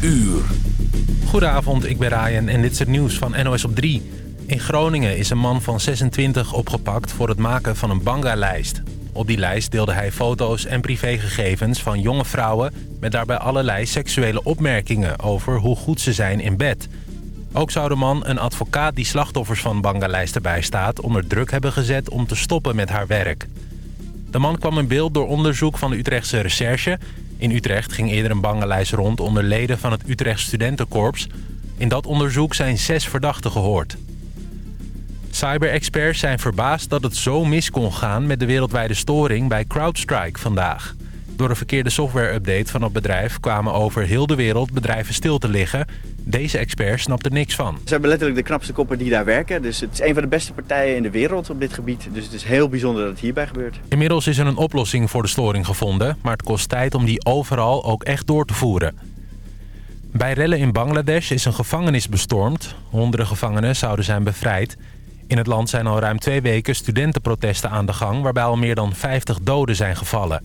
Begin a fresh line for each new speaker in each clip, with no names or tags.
uur.
Goedenavond, ik ben Ryan en dit is het nieuws van NOS op 3. In Groningen is een man van 26 opgepakt voor het maken van een banga-lijst. Op die lijst deelde hij foto's en privégegevens van jonge vrouwen... met daarbij allerlei seksuele opmerkingen over hoe goed ze zijn in bed. Ook zou de man een advocaat die slachtoffers van banga-lijsten bijstaat... onder druk hebben gezet om te stoppen met haar werk. De man kwam in beeld door onderzoek van de Utrechtse recherche. In Utrecht ging eerder een bangenlijst rond onder leden van het Utrecht Studentenkorps. In dat onderzoek zijn zes verdachten gehoord. Cyber-experts zijn verbaasd dat het zo mis kon gaan met de wereldwijde storing bij CrowdStrike vandaag. Door een verkeerde software-update van het bedrijf kwamen over heel de wereld bedrijven stil te liggen. Deze expert snapt er niks van.
Ze hebben letterlijk de knapste koppen die daar werken. Dus het is een van de beste partijen in de wereld op dit gebied. Dus het is heel bijzonder dat het hierbij gebeurt.
Inmiddels is er een oplossing voor de storing gevonden, maar het kost tijd om die overal ook echt door te voeren. Bij rellen in Bangladesh is een gevangenis bestormd. Honderden gevangenen zouden zijn bevrijd. In het land zijn al ruim twee weken studentenprotesten aan de gang... waarbij al meer dan 50 doden zijn gevallen.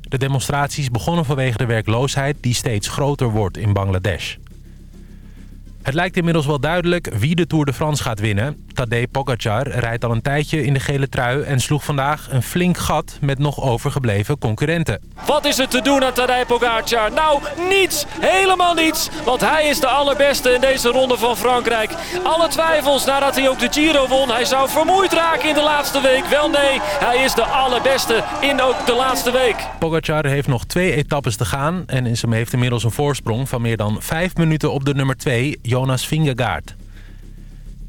De demonstraties begonnen vanwege de werkloosheid die steeds groter wordt in Bangladesh. Het lijkt inmiddels wel duidelijk wie de Tour de France gaat winnen. Tadej Pogacar rijdt al een tijdje in de gele trui... en sloeg vandaag een flink gat met nog overgebleven concurrenten.
Wat is er te doen aan Tadej Pogacar? Nou, niets. Helemaal niets. Want hij is de allerbeste in deze ronde van Frankrijk. Alle twijfels nadat hij ook de Giro won. Hij zou vermoeid raken in de laatste week. Wel nee, hij is de allerbeste in ook de laatste week.
Pogacar heeft nog twee etappes te gaan... en heeft inmiddels een voorsprong van meer dan vijf minuten op de nummer 2... Jonas Vingegaard.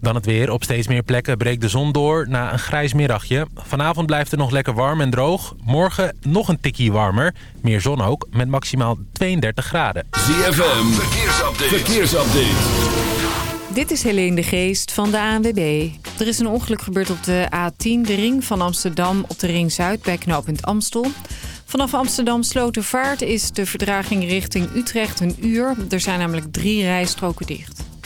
Dan het weer. Op steeds meer plekken breekt de zon door na een grijs middagje. Vanavond blijft het nog lekker warm en droog. Morgen nog een tikkie warmer. Meer zon ook, met maximaal 32 graden.
ZFM, verkeersupdate. verkeersupdate.
Dit is Helene de Geest van de ANWB. Er is een ongeluk gebeurd op de A10, de ring van Amsterdam... op de ring Zuid bij knooppunt Amstel. Vanaf Amsterdam Slotervaart is de verdraging richting Utrecht een uur. Er zijn namelijk drie rijstroken dicht.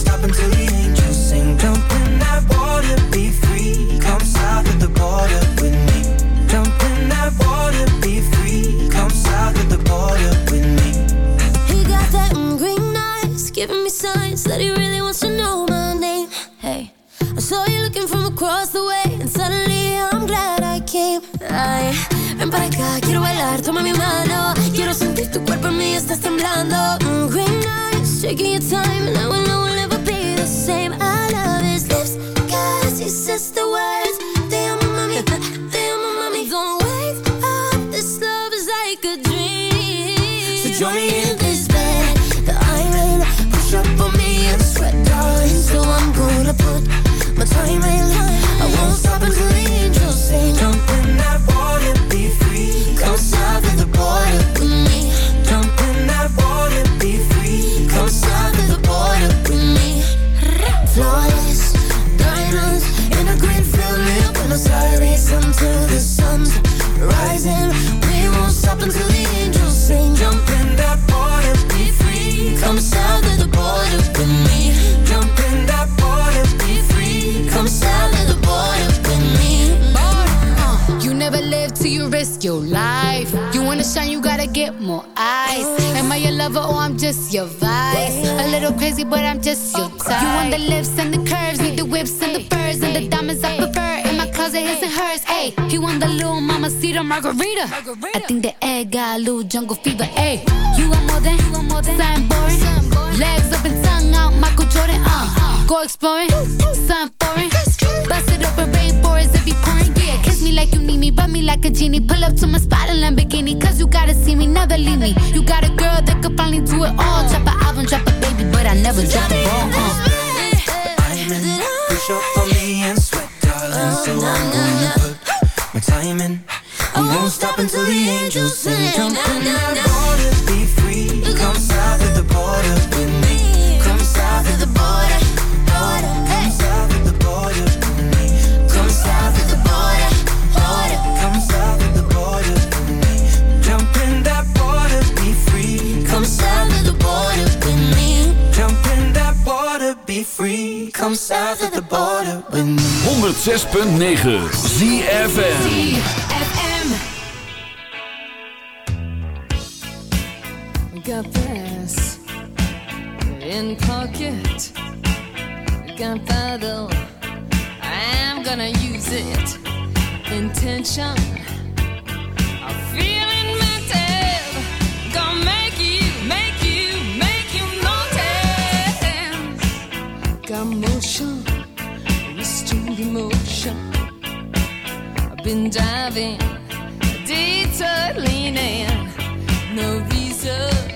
Stop until the angels sing. Jump in that water, be free. Come south of the border with me. Jump in that water, be free. Come south of the border with me.
He got that green eyes, giving me signs that he really wants to know my name. Hey, I saw you looking from across the way, and suddenly I'm glad I came. Ay, ven para acá, quiero bailar, toma mi mano. Quiero sentir tu cuerpo en mí, estás temblando. Mm, green eyes, taking your time, and I will know I sweat, guys.
So join me in
this bed, the iron push up on me in the sweatpants. So I'm gonna put my time in. I won't stop until the until the sun's rising. We won't stop until the angels sing.
Jump in that water, be free.
Come south of the border with me.
Jump in that water, be free.
Come south of the border with me.
Uh, you never live till you risk your life. You wanna shine, you gotta get more eyes. Am I your lover or I'm just your vice? A little crazy, but I'm just your type. You want the lips and the curves, need the whips and the furs and the diamonds I prefer. In my his and hers. Hey, he want the little mama cedar margarita. I think the egg got a little jungle fever. Hey, you want more than, you want more than something boring. Legs up and tongue out, Michael Jordan. Uh, go exploring, something foreign. Bust it open, rainforest if you pouring. Yeah, kiss me like you need me, rub me like a genie. Pull up to my spot in Lamborghini, cause you gotta see me, never leave me. You got a girl that could finally do it all. Drop an album, drop a baby, but I never drop the ball. Uh.
I'm in. Push up on me and sweat, darling. So I'm gonna put my time in. I won't stop until the angels sing. Jump in that water, be free. Come south of the border with me. Come south of the border. Come south of the border with me.
106.9 ZFM.
Got this in pocket. Gunpowder. I'm gonna use it. Intention. Motion, restrained emotion. I've been diving, detour. No reason.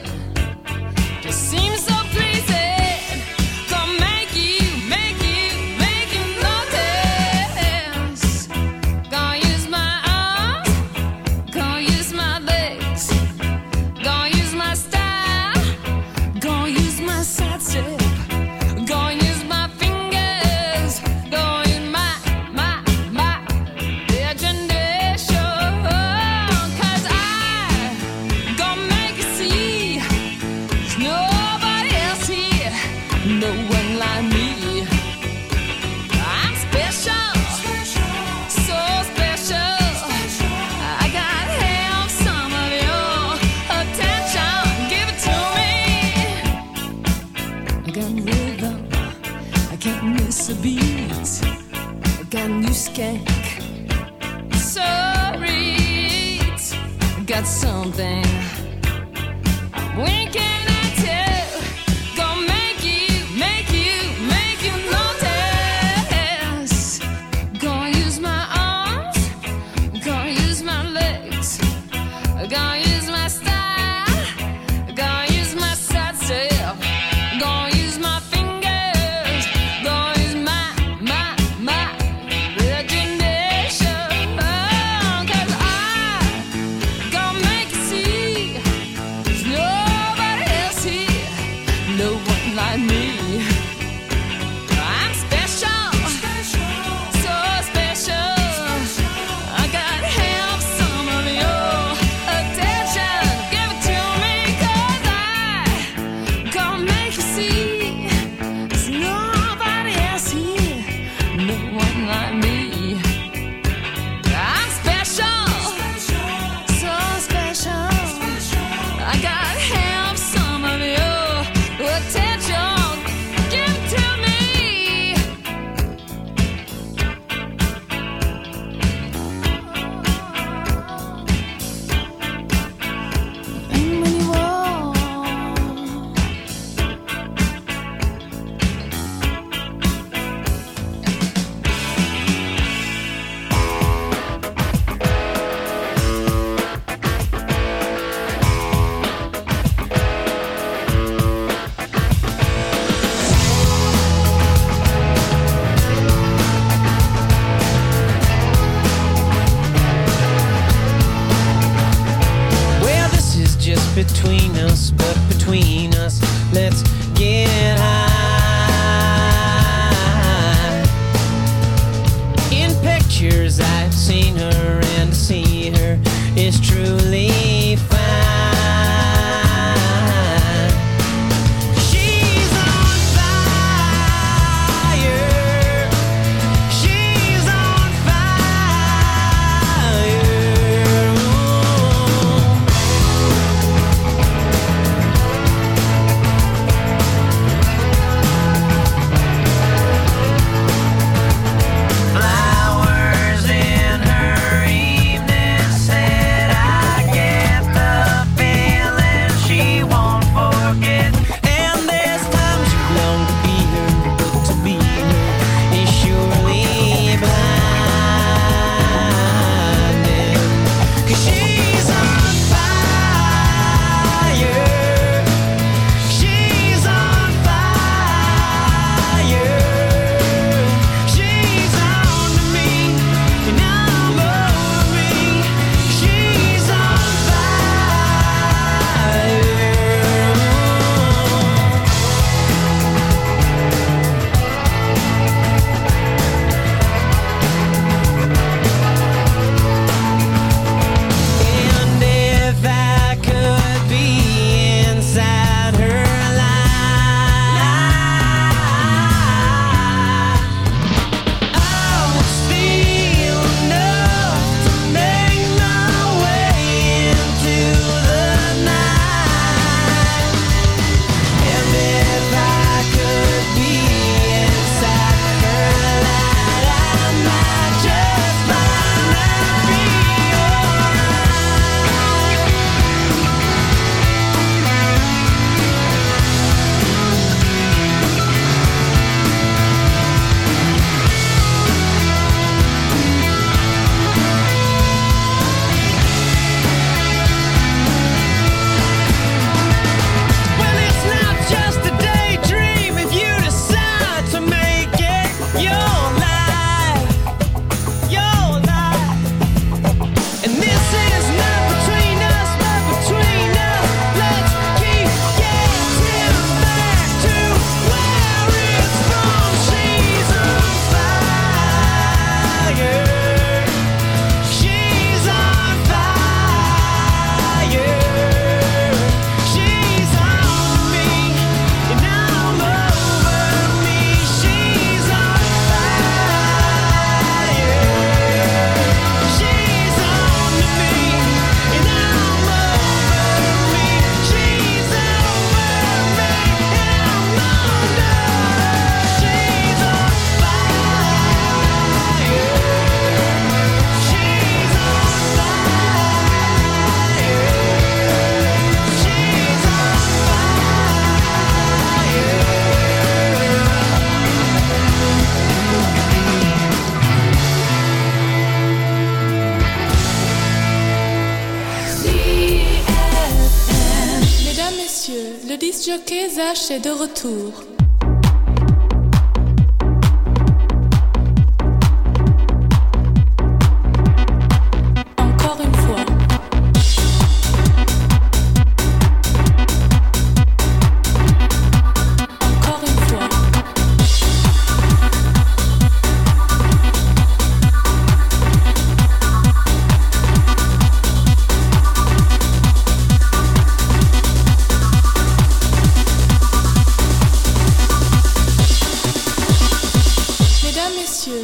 De retour.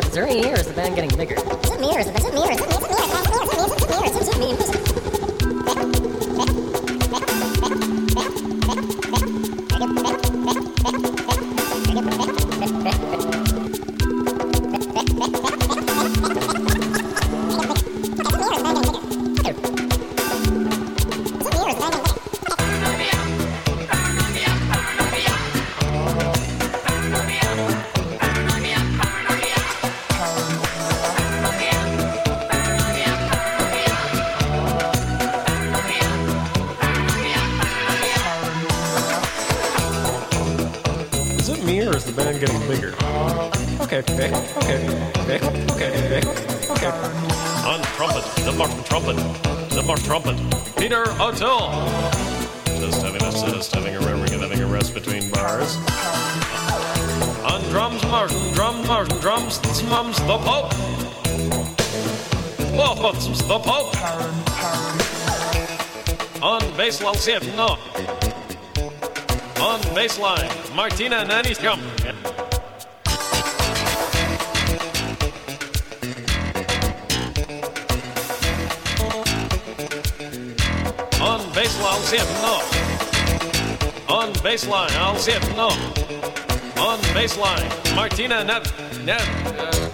Band
getting getting Is there any ears? The band getting bigger?
Is it me or is it, is it me or is it me? Is it me? Is it me? Is it me? Is it me? Is it me? Is it me?
7.
On baseline, Martina Naniskamp. On baseline, I'll see if no. On baseline, I'll see if no. On baseline, Martina Nav... Nav...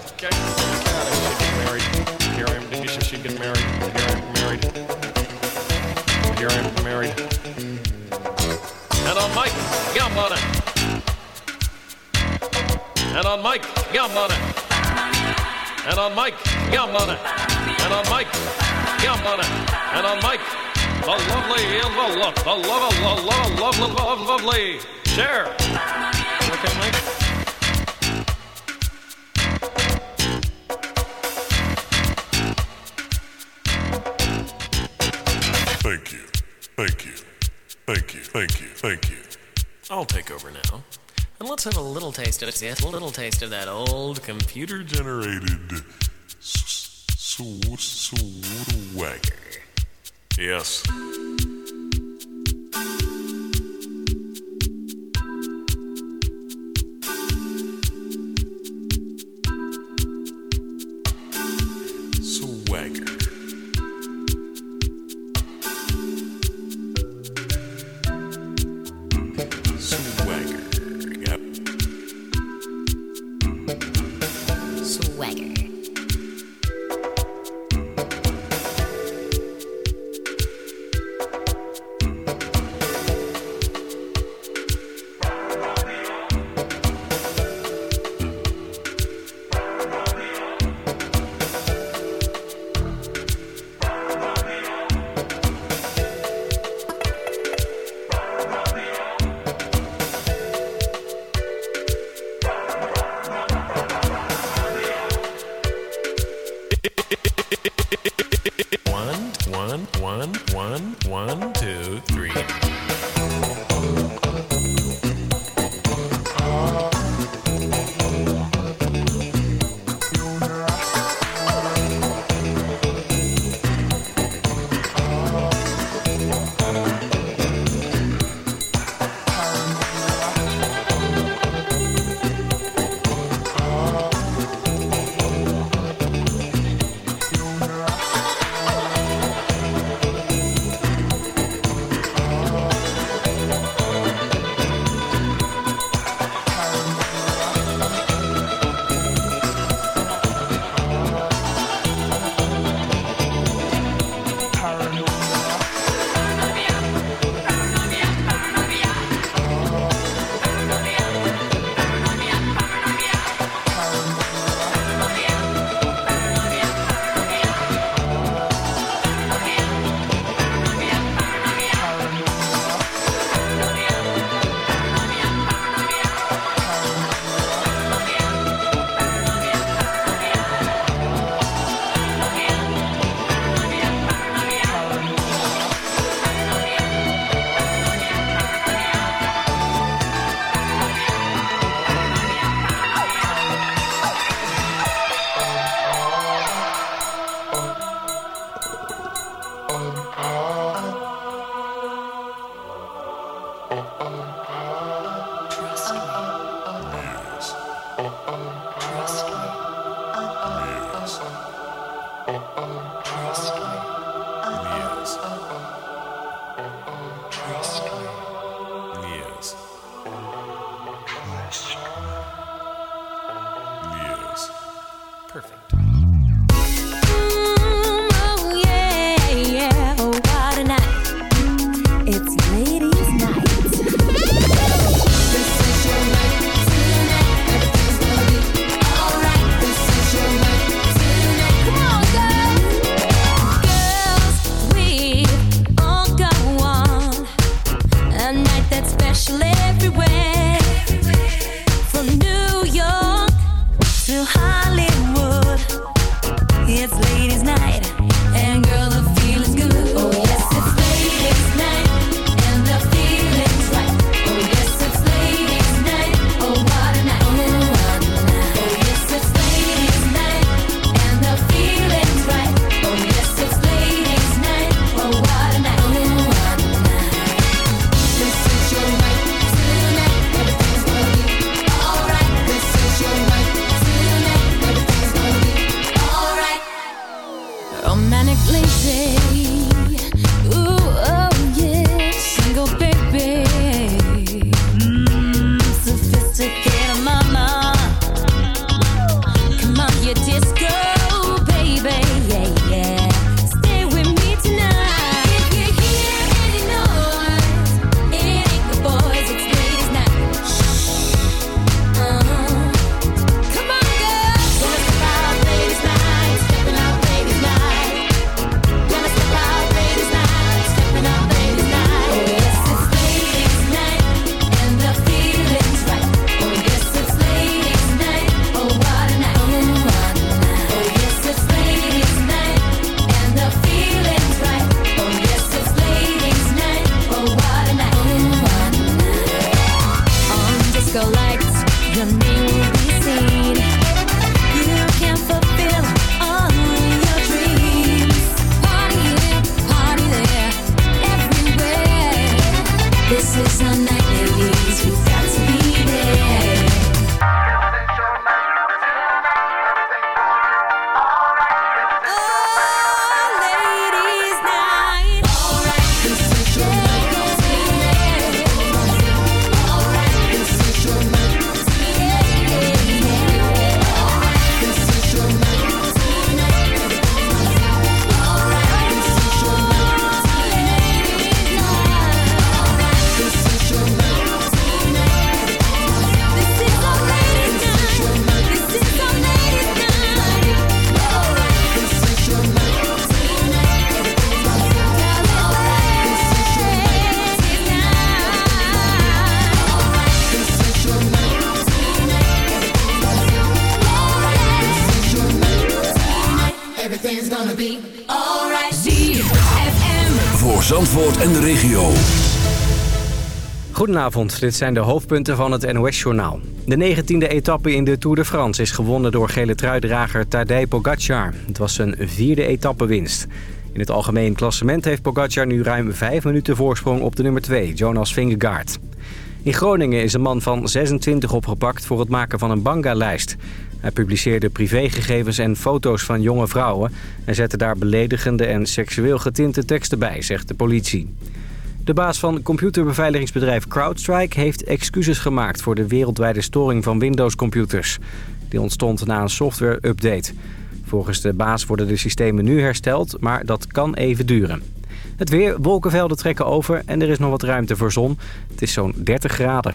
on Mike Gambona. And on Mike Gambona. And on Mike Gambona. And on Mike, the lovely, the love, the love, the love, love, love, love, lovely. Share. Okay, Mike.
Thank you. Thank you. Thank you. Thank you. Thank you.
I'll take over now. And let's have a little taste of it. Yes, a little taste of that old computer
Generated s- s- swagger.
Yes.
This is a night.
Goedenavond, dit zijn de hoofdpunten van het NOS-journaal. De 19e etappe in de Tour de France is gewonnen door gele truidrager Tadej Pogacar. Het was zijn vierde etappewinst. In het algemeen klassement heeft Pogacar nu ruim vijf minuten voorsprong op de nummer 2, Jonas Vingegaard. In Groningen is een man van 26 opgepakt voor het maken van een banga-lijst. Hij publiceerde privégegevens en foto's van jonge vrouwen... en zette daar beledigende en seksueel getinte teksten bij, zegt de politie. De baas van computerbeveiligingsbedrijf CrowdStrike heeft excuses gemaakt voor de wereldwijde storing van Windows-computers. Die ontstond na een software-update. Volgens de baas worden de systemen nu hersteld, maar dat kan even duren. Het weer, wolkenvelden trekken over en er is nog wat ruimte voor zon. Het is zo'n 30 graden.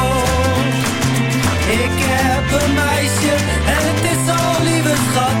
Een meisje en het is zo'n lieve schat.